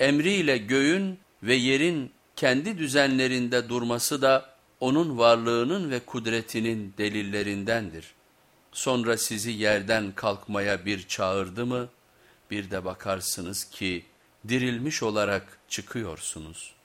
Emriyle göğün ve yerin kendi düzenlerinde durması da onun varlığının ve kudretinin delillerindendir. Sonra sizi yerden kalkmaya bir çağırdı mı, bir de bakarsınız ki dirilmiş olarak çıkıyorsunuz.''